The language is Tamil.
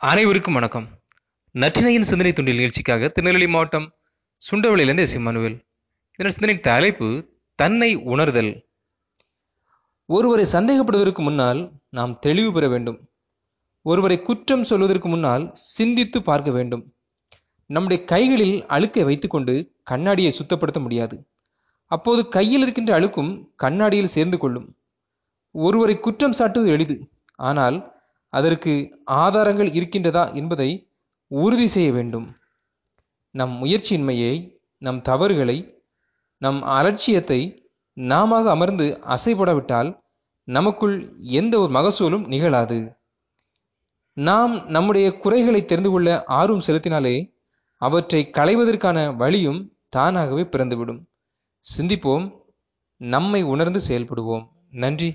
அனைவருக்கும் வணக்கம். நற்றினையின் சிந்தனை துண்டில் நிகழ்ச்சிக்காக திருநெல்வேலி மாவட்டம் சுண்டவளியிலிருந்து எஸ் இமானுவேல் இதன் சிந்தனை தலைப்பு தன்னை உணர்தல். ஒருவரை சந்தேகப்படுவதற்கு முன்னால் நாம் தெளிவு பெற வேண்டும். ஒருவரை குற்றம் சொல்வதற்கு முன்னால் சிந்தித்து பார்க்க வேண்டும். நம்முடைய கைகளில் அழுக்கை வைத்துக்கொண்டு கண்ணாடியை சுத்தப்படுத்த முடியாது. அப்போது கையில் இருக்கின்ற அழுக்கும் கண்ணாடியில் சேர்ந்து கொள்ளும். ஒருவரை குற்றம் சாட்டுவது எளிது. ஆனால் அதற்கு ஆதாரங்கள் இருக்கின்றதா என்பதை உறுதி செய்ய வேண்டும். நம் முயற்சியின்மையை நம் தவறுகளை நம் அலட்சியத்தை நாம அமர்ந்து அசைபடாவிட்டால் நமக்குள் எந்த ஒரு மகசூலும் நிகழாது. நாம் நம்முடைய குறைகளை தெரிந்து கொள்ள ஆர்வம் செலுத்தினாலே அவற்றை களைவதற்கான வழியும் தானாகவே பிறந்துவிடும். சிந்திப்போம் நம்மை உணர்ந்து செயல்படுவோம். நன்றி.